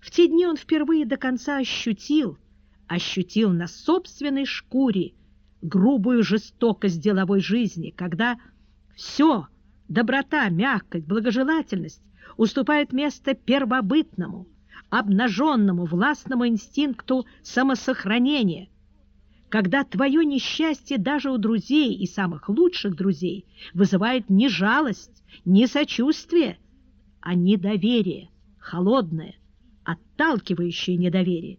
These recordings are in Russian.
В те дни он впервые до конца ощутил, ощутил на собственной шкуре грубую жестокость деловой жизни, когда все, доброта, мягкость, благожелательность уступает место первобытному, обнаженному властному инстинкту самосохранения, когда твое несчастье даже у друзей и самых лучших друзей вызывает не жалость, не сочувствие, а недоверие, холодное, отталкивающее недоверие.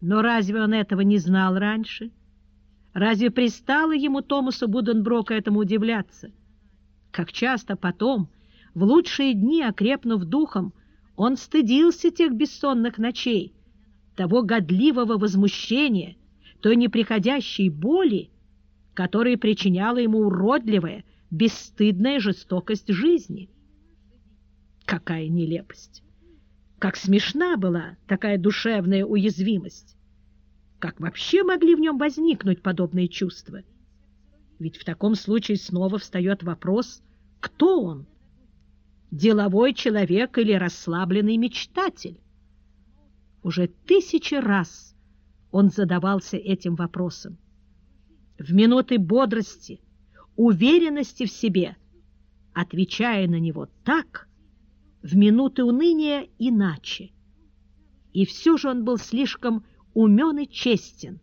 Но разве он этого не знал раньше? Разве пристало ему Томасу Буденброку этому удивляться? Как часто потом, в лучшие дни, окрепнув духом, он стыдился тех бессонных ночей, того годливого возмущения, той неприходящей боли, которые причиняла ему уродливая, бесстыдная жестокость жизни. Какая нелепость! Как смешна была такая душевная уязвимость! Как вообще могли в нем возникнуть подобные чувства? Ведь в таком случае снова встает вопрос, кто он? деловой человек или расслабленный мечтатель? Уже тысячи раз он задавался этим вопросом. В минуты бодрости, уверенности в себе, отвечая на него так, в минуты уныния иначе. И все же он был слишком умен и честен,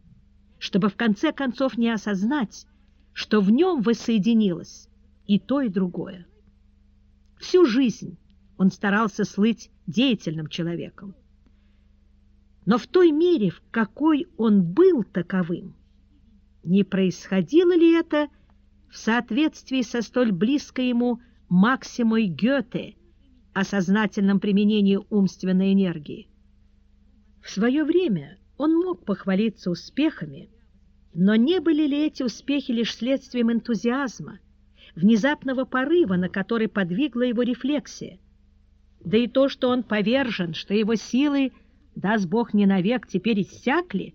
чтобы в конце концов не осознать, что в нем воссоединилось и то, и другое. Всю жизнь он старался слыть деятельным человеком. Но в той мере, в какой он был таковым, не происходило ли это в соответствии со столь близкой ему Максимой Гёте о сознательном применении умственной энергии? В свое время он мог похвалиться успехами, но не были ли эти успехи лишь следствием энтузиазма, внезапного порыва, на который подвигла его рефлексия. Да и то, что он повержен, что его силы, даст Бог не навек, теперь иссякли,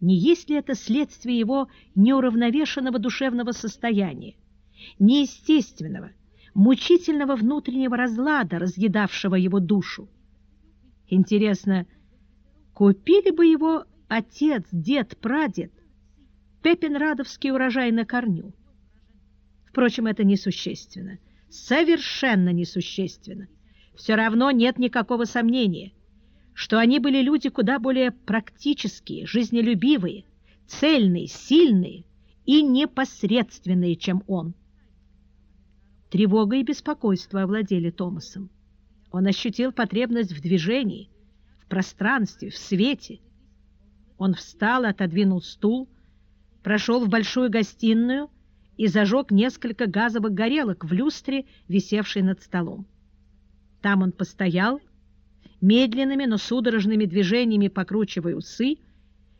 не есть ли это следствие его неуравновешенного душевного состояния, неестественного, мучительного внутреннего разлада, разъедавшего его душу? Интересно, купили бы его отец, дед, прадед Пепенрадовский урожай на корню? Впрочем, это несущественно. Совершенно несущественно. Все равно нет никакого сомнения, что они были люди куда более практические, жизнелюбивые, цельные, сильные и непосредственные, чем он. Тревога и беспокойство овладели Томасом. Он ощутил потребность в движении, в пространстве, в свете. Он встал, отодвинул стул, прошел в большую гостиную и зажег несколько газовых горелок в люстре, висевшей над столом. Там он постоял, медленными, но судорожными движениями покручивая усы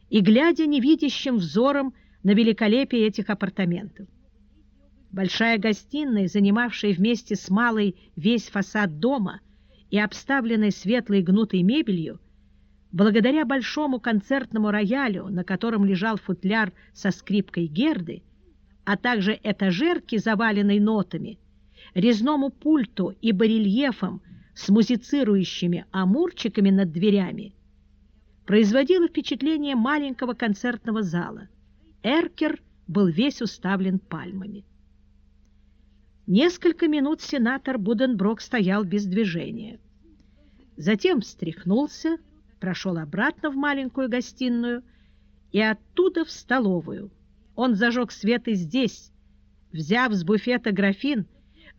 и глядя невидящим взором на великолепие этих апартаментов. Большая гостиная, занимавшая вместе с малой весь фасад дома и обставленная светлой гнутой мебелью, благодаря большому концертному роялю, на котором лежал футляр со скрипкой Герды, а также этажерки, заваленной нотами, резному пульту и барельефам с музицирующими амурчиками над дверями, производило впечатление маленького концертного зала. Эркер был весь уставлен пальмами. Несколько минут сенатор Буденброк стоял без движения. Затем встряхнулся, прошел обратно в маленькую гостиную и оттуда в столовую, он зажег свет и здесь, взяв с буфета графин,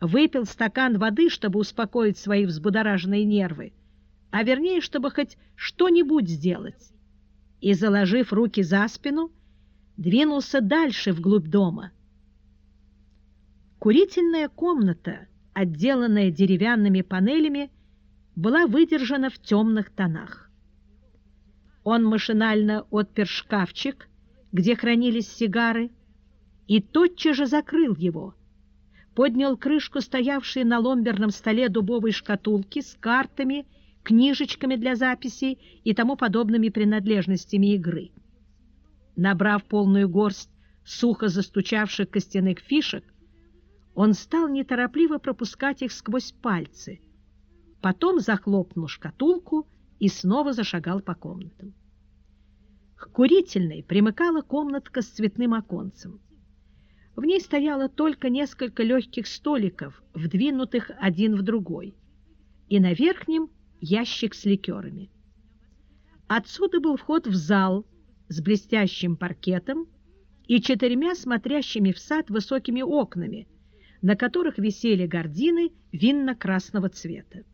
выпил стакан воды, чтобы успокоить свои взбудораженные нервы, а вернее, чтобы хоть что-нибудь сделать, и, заложив руки за спину, двинулся дальше вглубь дома. Курительная комната, отделанная деревянными панелями, была выдержана в темных тонах. Он машинально отпер шкафчик, где хранились сигары, и тотчас же закрыл его, поднял крышку стоявшей на ломберном столе дубовой шкатулки с картами, книжечками для записей и тому подобными принадлежностями игры. Набрав полную горсть сухо застучавших костяных фишек, он стал неторопливо пропускать их сквозь пальцы, потом захлопнул шкатулку и снова зашагал по комнатам. К курительной примыкала комнатка с цветным оконцем. В ней стояло только несколько легких столиков, вдвинутых один в другой, и на верхнем ящик с ликерами. Отсюда был вход в зал с блестящим паркетом и четырьмя смотрящими в сад высокими окнами, на которых висели гардины винно-красного цвета.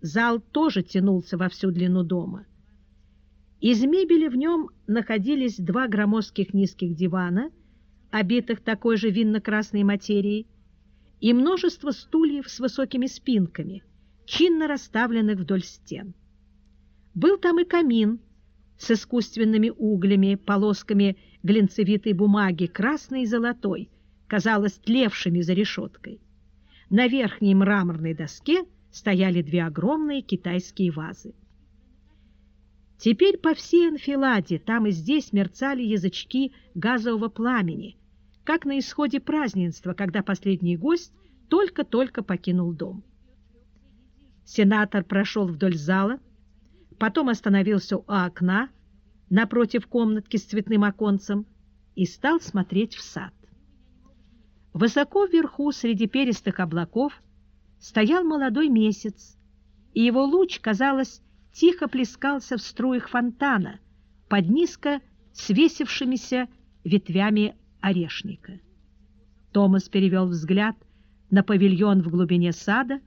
Зал тоже тянулся во всю длину дома. Из мебели в нем находились два громоздких низких дивана, обитых такой же винно-красной материей, и множество стульев с высокими спинками, чинно расставленных вдоль стен. Был там и камин с искусственными углями, полосками глинцевитой бумаги, красной и золотой, казалось, тлевшими за решеткой. На верхней мраморной доске стояли две огромные китайские вазы. Теперь по всей анфиладе там и здесь мерцали язычки газового пламени, как на исходе празднества, когда последний гость только-только покинул дом. Сенатор прошел вдоль зала, потом остановился у окна напротив комнатки с цветным оконцем и стал смотреть в сад. Высоко вверху, среди перистых облаков, стоял молодой месяц, и его луч, казалось, тихо плескался в струях фонтана под низко свесившимися ветвями орешника. Томас перевел взгляд на павильон в глубине сада,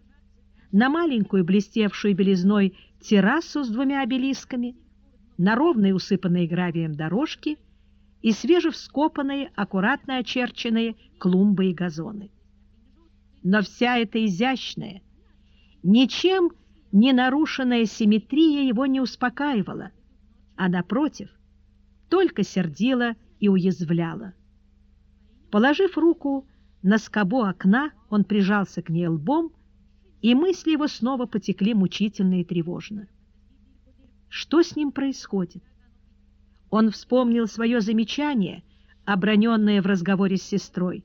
на маленькую блестевшую белизной террасу с двумя обелисками, на ровные усыпанные гравием дорожки и свежевскопанные, аккуратно очерченные клумбы и газоны но вся эта изящная, ничем не нарушенная симметрия его не успокаивала, а, напротив, только сердила и уязвляла. Положив руку на скобу окна, он прижался к ней лбом, и мысли его снова потекли мучительно и тревожно. Что с ним происходит? Он вспомнил свое замечание, оброненное в разговоре с сестрой.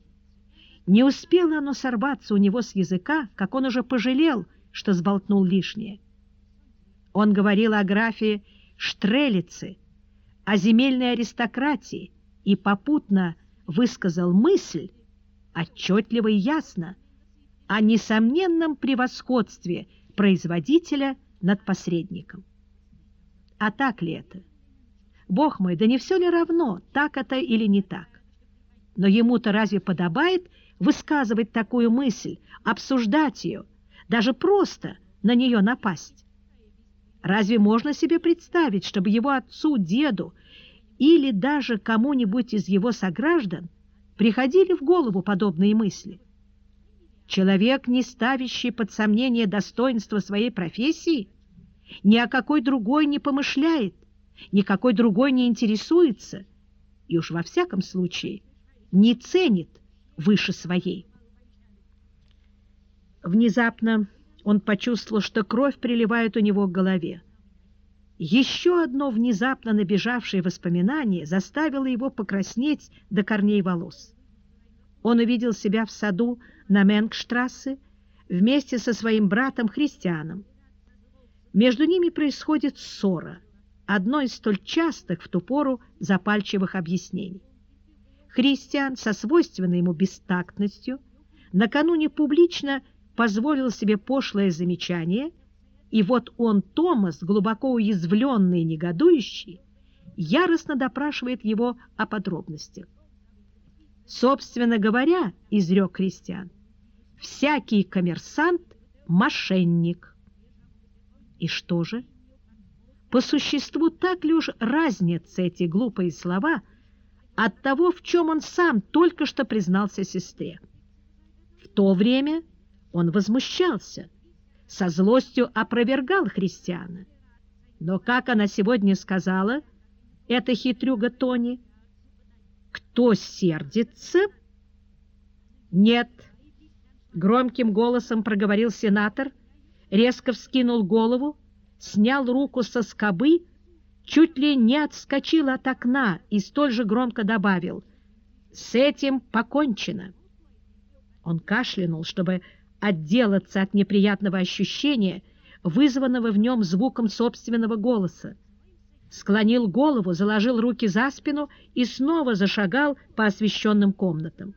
Не успело оно сорваться у него с языка, как он уже пожалел, что сболтнул лишнее. Он говорил о графе Штрелице, о земельной аристократии и попутно высказал мысль, отчетливо и ясно, о несомненном превосходстве производителя над посредником. А так ли это? Бог мой, да не все ли равно, так это или не так? Но ему-то разве подобает высказывать такую мысль, обсуждать ее, даже просто на нее напасть. Разве можно себе представить, чтобы его отцу, деду или даже кому-нибудь из его сограждан приходили в голову подобные мысли? Человек, не ставящий под сомнение достоинство своей профессии, ни о какой другой не помышляет, никакой другой не интересуется и уж во всяком случае не ценит выше своей. Внезапно он почувствовал, что кровь приливает у него к голове. Еще одно внезапно набежавшее воспоминание заставило его покраснеть до корней волос. Он увидел себя в саду на Менгштрассе вместе со своим братом-христианом. Между ними происходит ссора, одно из столь частых в ту пору запальчивых объяснений. Христиан со свойственной ему бестактностью накануне публично позволил себе пошлое замечание, и вот он, Томас, глубоко уязвленный и негодующий, яростно допрашивает его о подробностях. Собственно говоря, изрек Христиан, всякий коммерсант – мошенник. И что же? По существу так ли уж разнятся эти глупые слова – от того, в чем он сам только что признался сестре. В то время он возмущался, со злостью опровергал христиана. Но, как она сегодня сказала, эта хитрюга Тони, кто сердится? Нет, громким голосом проговорил сенатор, резко вскинул голову, снял руку со скобы чуть ли не отскочил от окна и столь же громко добавил «С этим покончено». Он кашлянул, чтобы отделаться от неприятного ощущения, вызванного в нем звуком собственного голоса, склонил голову, заложил руки за спину и снова зашагал по освещенным комнатам.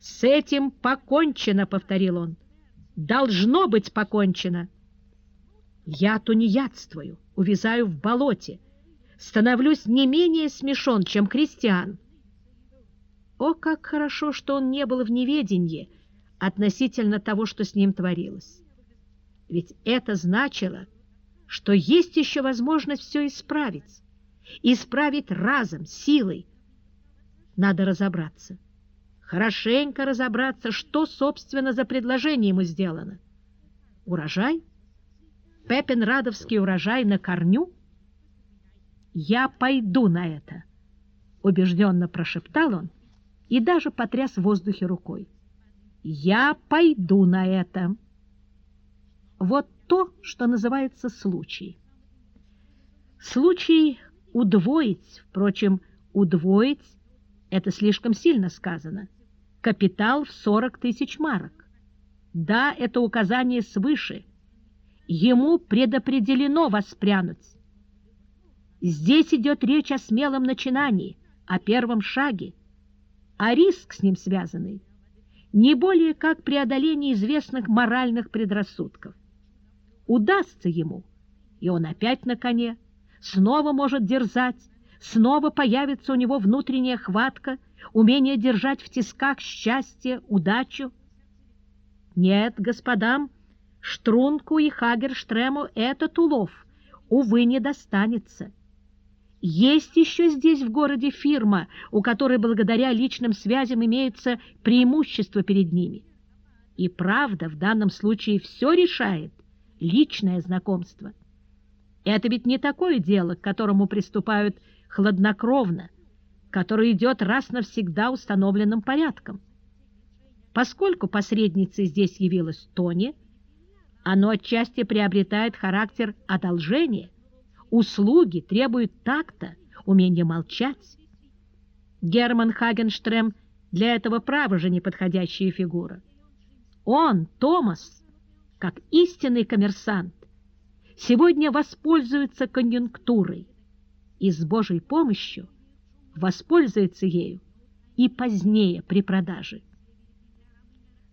«С этим покончено», — повторил он. «Должно быть покончено». «Я тунеядствую, увязаю в болоте, становлюсь не менее смешон, чем христиан». О, как хорошо, что он не был в неведении относительно того, что с ним творилось. Ведь это значило, что есть еще возможность все исправить. Исправить разом, силой. Надо разобраться. Хорошенько разобраться, что, собственно, за предложение ему сделано. Урожай? Пепин Радовский урожай на корню? «Я пойду на это», — убежденно прошептал он и даже потряс в воздухе рукой. «Я пойду на это». Вот то, что называется случай. Случай удвоить, впрочем, удвоить – это слишком сильно сказано. Капитал в 40 тысяч марок. Да, это указание свыше. Ему предопределено воспрянуть. Здесь идет речь о смелом начинании, о первом шаге, а риск с ним связанный не более как преодоление известных моральных предрассудков удастся ему, и он опять на коне, снова может дерзать, снова появится у него внутренняя хватка, умение держать в тисках счастье, удачу. Нет, господам, Штрунку и Хагерштрему этот улов, увы, не достанется. Есть еще здесь в городе фирма, у которой благодаря личным связям имеется преимущество перед ними. И правда в данном случае все решает личное знакомство. Это ведь не такое дело, к которому приступают хладнокровно, которое идет раз навсегда установленным порядком. Поскольку посредницей здесь явилась Тони, оно отчасти приобретает характер одолжения, услуги требуют такта, умения молчать. Герман Хагенштрем для этого право же неподходящая фигура. Он, Томас, как истинный коммерсант, сегодня воспользуется конъюнктурой и с Божьей помощью воспользуется ею и позднее при продаже.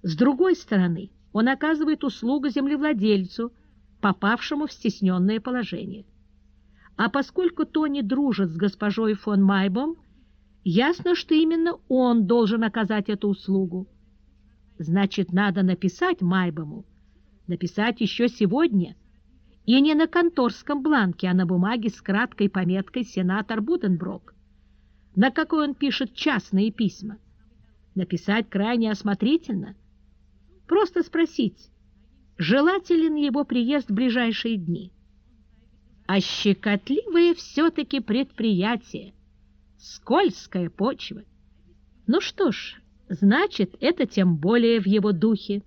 С другой стороны, он оказывает услугу землевладельцу, попавшему в стесненное положение. А поскольку Тони дружит с госпожой фон Майбом, ясно, что именно он должен оказать эту услугу. Значит, надо написать Майбому, написать еще сегодня, и не на конторском бланке, а на бумаге с краткой пометкой «Сенатор Буденброк», на какой он пишет частные письма. Написать крайне осмотрительно. Просто спросить, желателен его приезд в ближайшие дни. А щекотливое все-таки предприятие, скользкая почва. Ну что ж, значит, это тем более в его духе.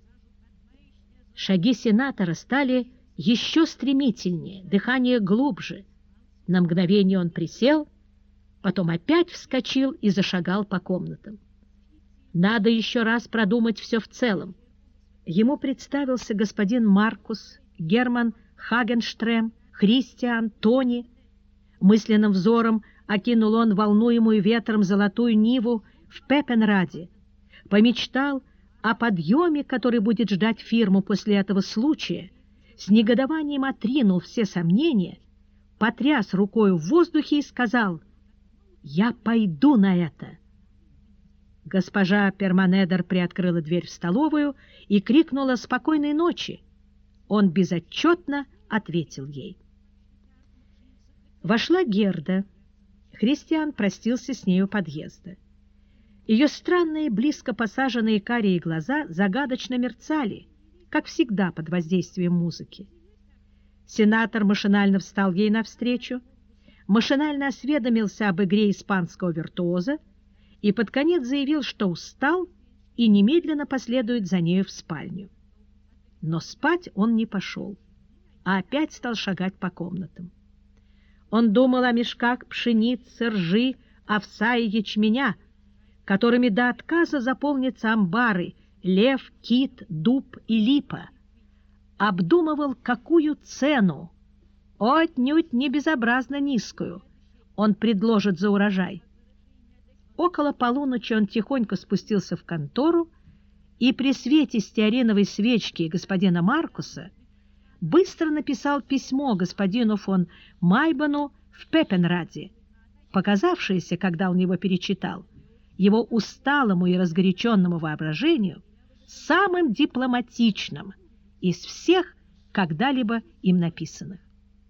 Шаги сенатора стали еще стремительнее, дыхание глубже. На мгновение он присел, потом опять вскочил и зашагал по комнатам. Надо еще раз продумать все в целом. Ему представился господин Маркус, Герман Хагенштрем, Христиан, Тони. Мысленным взором окинул он волнуемую ветром золотую Ниву в Пепенраде, помечтал о подъеме, который будет ждать фирму после этого случая, с негодованием отринул все сомнения, потряс рукой в воздухе и сказал «Я пойду на это». Госпожа Перманедер приоткрыла дверь в столовую и крикнула «Спокойной ночи!». Он безотчетно ответил ей. Вошла Герда. Христиан простился с нею подъезда. Ее странные, близко посаженные карие глаза загадочно мерцали, как всегда под воздействием музыки. Сенатор машинально встал ей навстречу, машинально осведомился об игре испанского виртуоза и под конец заявил, что устал и немедленно последует за нею в спальню. Но спать он не пошел, а опять стал шагать по комнатам. Он думал о мешках пшеницы, ржи, овса и ячменя, которыми до отказа заполнятся амбары, лев, кит, дуб и липа, обдумывал, какую цену, отнюдь не безобразно низкую, он предложит за урожай. Около полуночи он тихонько спустился в контору и при свете стеариновой свечки господина Маркуса быстро написал письмо господину фон Майбану в Пепенраде, показавшееся, когда он его перечитал, его усталому и разгоряченному воображению самым дипломатичным из всех когда-либо им написанных.